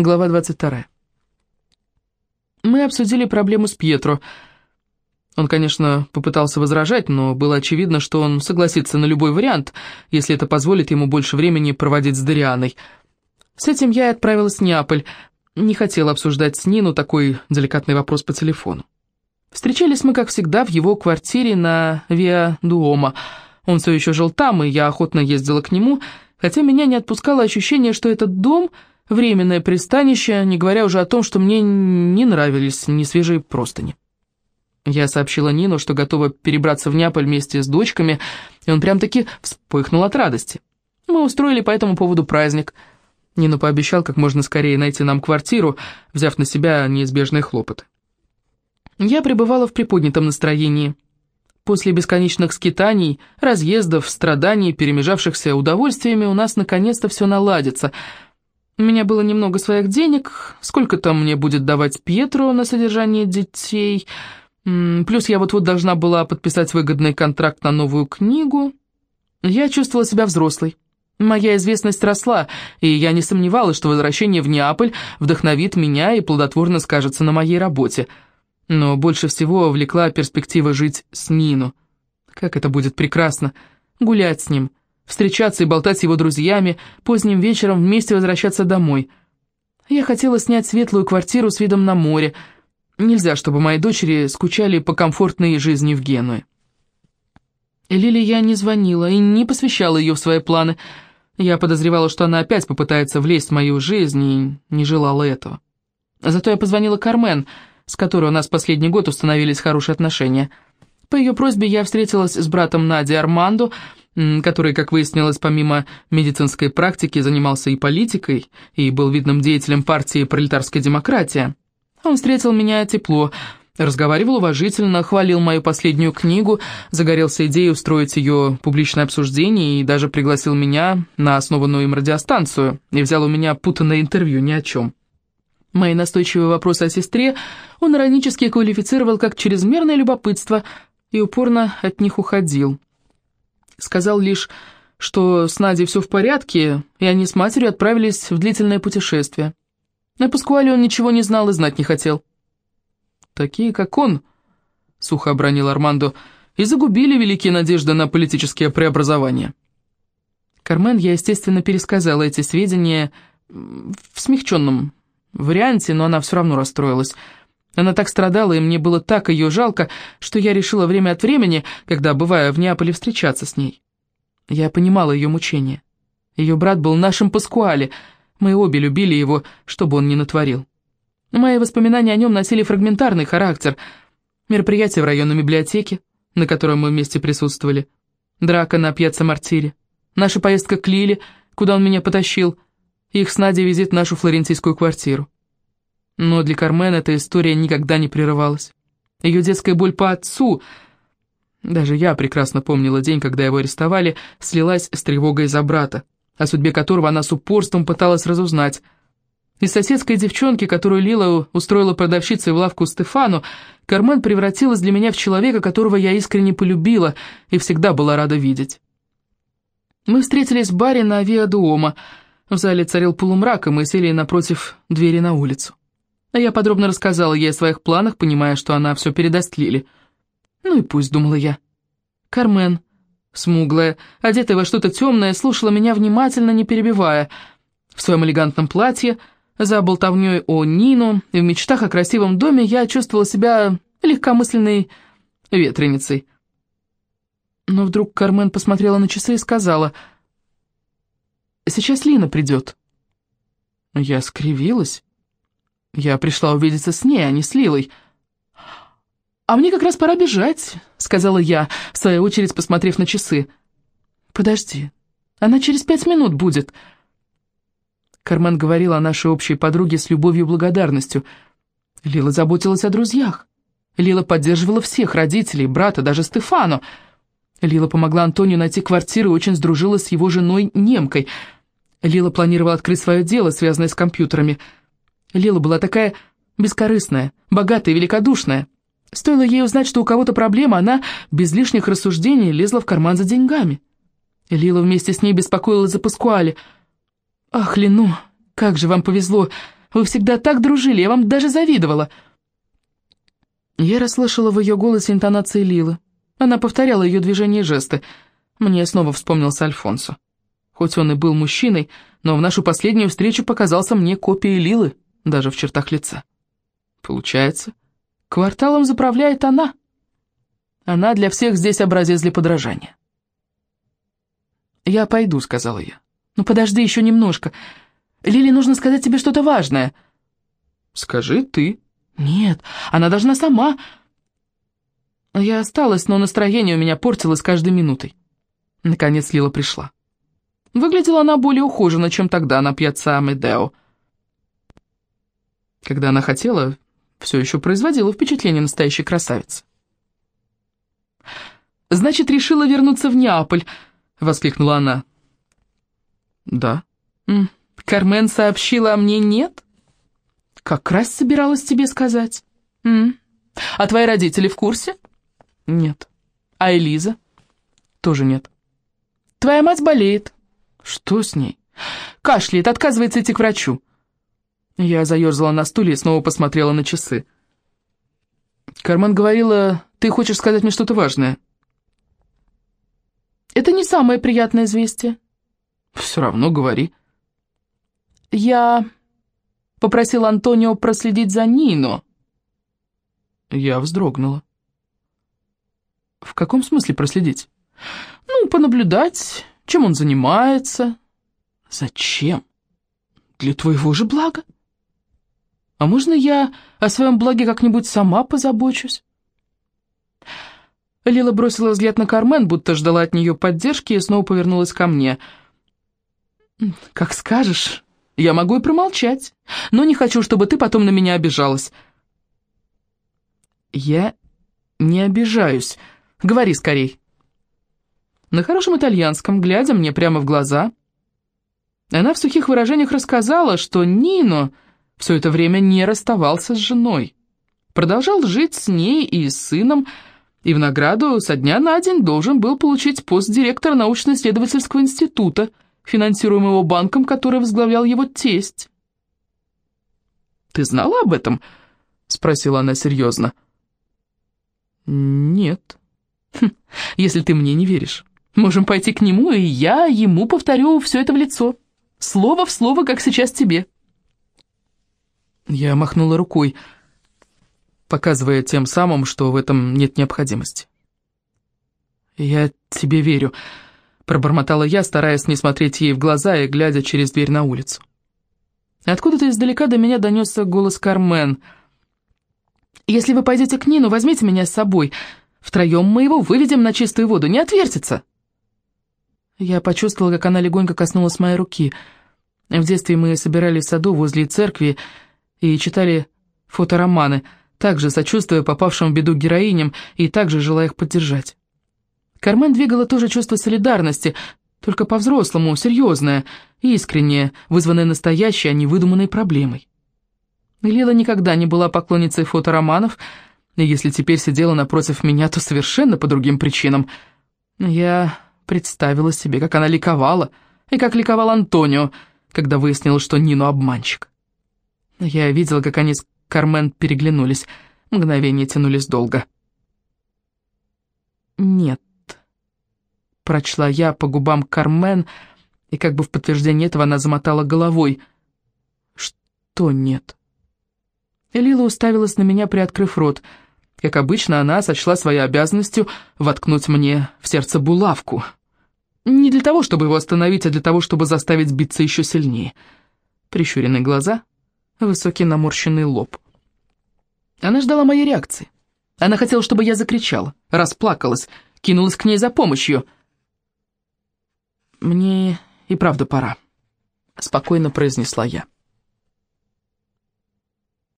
Глава 22. Мы обсудили проблему с Пьетро. Он, конечно, попытался возражать, но было очевидно, что он согласится на любой вариант, если это позволит ему больше времени проводить с Дарианой. С этим я и отправилась в Неаполь. Не хотела обсуждать с Нину такой деликатный вопрос по телефону. Встречались мы, как всегда, в его квартире на Виа Дуома. Он все еще жил там, и я охотно ездила к нему, хотя меня не отпускало ощущение, что этот дом — временное пристанище, не говоря уже о том, что мне не нравились ни свежие простыни. Я сообщила Нину, что готова перебраться в Неаполь вместе с дочками, и он прям-таки вспыхнул от радости. Мы устроили по этому поводу праздник. Нина пообещал как можно скорее найти нам квартиру, взяв на себя неизбежные хлопоты. Я пребывала в приподнятом настроении. После бесконечных скитаний, разъездов, страданий, перемежавшихся удовольствиями, у нас наконец-то все наладится — у меня было немного своих денег, сколько там мне будет давать Пьетро на содержание детей. Плюс я вот-вот должна была подписать выгодный контракт на новую книгу. Я чувствовала себя взрослой. Моя известность росла, и я не сомневалась, что возвращение в Неаполь вдохновит меня и плодотворно скажется на моей работе. Но больше всего влекла перспектива жить с Нину. Как это будет прекрасно, гулять с ним, встречаться и болтать с его друзьями, поздним вечером вместе возвращаться домой. Я хотела снять светлую квартиру с видом на море. Нельзя, чтобы мои дочери скучали по комфортной жизни в Генуе. Лили я не звонила и не посвящала ее в свои планы. Я подозревала, что она опять попытается влезть в мою жизнь и не желала этого. Зато я позвонила Кармен, с которой у нас последний год установились хорошие отношения. По ее просьбе я встретилась с братом Нади Армандо, который, как выяснилось, помимо медицинской практики, занимался и политикой, и был видным деятелем партии «Пролетарская демократия». Он встретил меня тепло, разговаривал уважительно, хвалил мою последнюю книгу, загорелся идеей устроить ее публичное обсуждение и даже пригласил меня на основанную им радиостанцию и взял у меня путанное интервью ни о чем. Мои настойчивые вопросы о сестре он иронически квалифицировал как чрезмерное любопытство и упорно от них уходил. Сказал лишь, что с Надей все в порядке, и они с матерью отправились в длительное путешествие. О Паскуале он ничего не знал и знать не хотел. «Такие, как он», — сухо обронил Армандо, — «и загубили великие надежды на политические преобразования». Кармен я, естественно, пересказала эти сведения в смягченном варианте, но она все равно расстроилась — она так страдала, и мне было так ее жалко, что я решила время от времени, когда бываю в Неаполе, встречаться с ней. Я понимала ее мучения. Ее брат был нашим Паскуале, мы обе любили его, что бы он ни натворил. Мои воспоминания о нем носили фрагментарный характер. Мероприятие в районной библиотеке, на котором мы вместе присутствовали, драка на пьяцца Мартире, наша поездка к Лиле, куда он меня потащил, их с Надей визит в нашу флорентийскую квартиру. Но для Кармен эта история никогда не прерывалась. Ее детская боль по отцу, даже я прекрасно помнила день, когда его арестовали, слилась с тревогой за брата, о судьбе которого она с упорством пыталась разузнать. Из соседской девчонки, которую Лила устроила продавщицей в лавку Стефану, Кармен превратилась для меня в человека, которого я искренне полюбила и всегда была рада видеть. Мы встретились в баре на Авиадуома. В зале царил полумрак, и мы сели напротив двери на улицу. А я подробно рассказала ей о своих планах, понимая, что она все передаст Лиле. Ну и пусть, думала я. Кармен, смуглая, одетая во что-то темное, слушала меня внимательно, не перебивая. В своем элегантном платье, за болтовней о Нину и в мечтах о красивом доме я чувствовала себя легкомысленной ветреницей. Но вдруг Кармен посмотрела на часы и сказала, «Сейчас Лина придет». Я скривилась. Я пришла увидеться с ней, а не с Лилой. «А мне как раз пора бежать», — сказала я, в свою очередь посмотрев на часы. «Подожди, она через пять минут будет». Кармен говорила о нашей общей подруге с любовью и благодарностью. Лила заботилась о друзьях. Лила поддерживала всех, родителей, брата, даже Стефану. Лила помогла Антонию найти квартиру и очень сдружилась с его женой немкой. Лила планировала открыть свое дело, связанное с компьютерами — Лила была такая бескорыстная, богатая великодушная. Стоило ей узнать, что у кого-то проблема, она без лишних рассуждений лезла в карман за деньгами. Лила вместе с ней беспокоилась за Паскуале. «Ах, Лену, как же вам повезло! Вы всегда так дружили, я вам даже завидовала». Я расслышала в ее голосе интонации Лилы. Она повторяла ее движения и жесты. Мне снова вспомнился Альфонсо. Хоть он и был мужчиной, но в нашу последнюю встречу показался мне копией Лилы, даже в чертах лица. Получается, кварталом заправляет она. Она для всех здесь образец для подражания. «Я пойду», — сказала я. «Ну подожди еще немножко. Лиле нужно сказать тебе что-то важное». «Скажи ты». «Нет, она должна сама». Я осталась, но настроение у меня портилось каждой минутой. Наконец Лила пришла. Выглядела она более ухоженно, чем тогда на пьяца Амедео. Когда она хотела, все еще производила впечатление настоящей красавицы. «Значит, решила вернуться в Неаполь», — воскликнула она. «Да». «Кармен сообщила, а мне нет?» «Как раз собиралась тебе сказать». М «А твои родители в курсе?» «Нет». «А Элиза?» «Тоже нет». «Твоя мать болеет». «Что с ней?» «Кашляет, отказывается идти к врачу». Я заерзала на стуле и снова посмотрела на часы. Кармен говорила, ты хочешь сказать мне что-то важное. Это не самое приятное известие. Все равно говори. Я попросил Антонио проследить за Нино. Я вздрогнула. В каком смысле проследить? Ну, понаблюдать, чем он занимается. Зачем? Для твоего же блага. А можно я о своем благе как-нибудь сама позабочусь? Лила бросила взгляд на Кармен, будто ждала от нее поддержки, и снова повернулась ко мне. «Как скажешь. Я могу и промолчать, но не хочу, чтобы ты потом на меня обижалась». «Я не обижаюсь. Говори скорей». На хорошем итальянском, глядя мне прямо в глаза, она в сухих выражениях рассказала, что Нино все это время не расставался с женой. Продолжал жить с ней и с сыном, и в награду со дня на день должен был получить пост директора научно-исследовательского института, финансируемого банком, который возглавлял его тесть. «Ты знала об этом?» — спросила она серьезно. «Нет. Хм, если ты мне не веришь, можем пойти к нему, и я ему повторю все это в лицо. Слово в слово, как сейчас тебе». Я махнула рукой, показывая тем самым, что в этом нет необходимости. «Я тебе верю», — пробормотала я, стараясь не смотреть ей в глаза и глядя через дверь на улицу. Откуда-то издалека до меня донесся голос Кармен. «Если вы пойдете к Нину, возьмите меня с собой. Втроем мы его выведем на чистую воду, не отвертится!» Я почувствовала, как она легонько коснулась моей руки. В детстве мы собирались в саду возле церкви, и читали фотороманы, также сочувствуя попавшим в беду героиням и также желая их поддержать. Кармен двигала тоже чувство солидарности, только по-взрослому, серьезное, искреннее, вызванное настоящей, а не выдуманной проблемой. Лила никогда не была поклонницей фотороманов, и если теперь сидела напротив меня, то совершенно по другим причинам. Я представила себе, как она ликовала, и как ликовал Антонио, когда выяснил, что Нину обманщик. Я видела, как они с Кармен переглянулись. Мгновения тянулись долго. «Нет», — прочла я по губам Кармен, и как бы в подтверждение этого она замотала головой. «Что нет?» Элила уставилась на меня, приоткрыв рот. Как обычно, она сочла своей обязанностью воткнуть мне в сердце булавку. Не для того, чтобы его остановить, а для того, чтобы заставить биться еще сильнее. Прищуренные глаза, высокий наморщенный лоб. Она ждала моей реакции. Она хотела, чтобы я закричала, расплакалась, кинулась к ней за помощью. «Мне и правда пора», — спокойно произнесла я.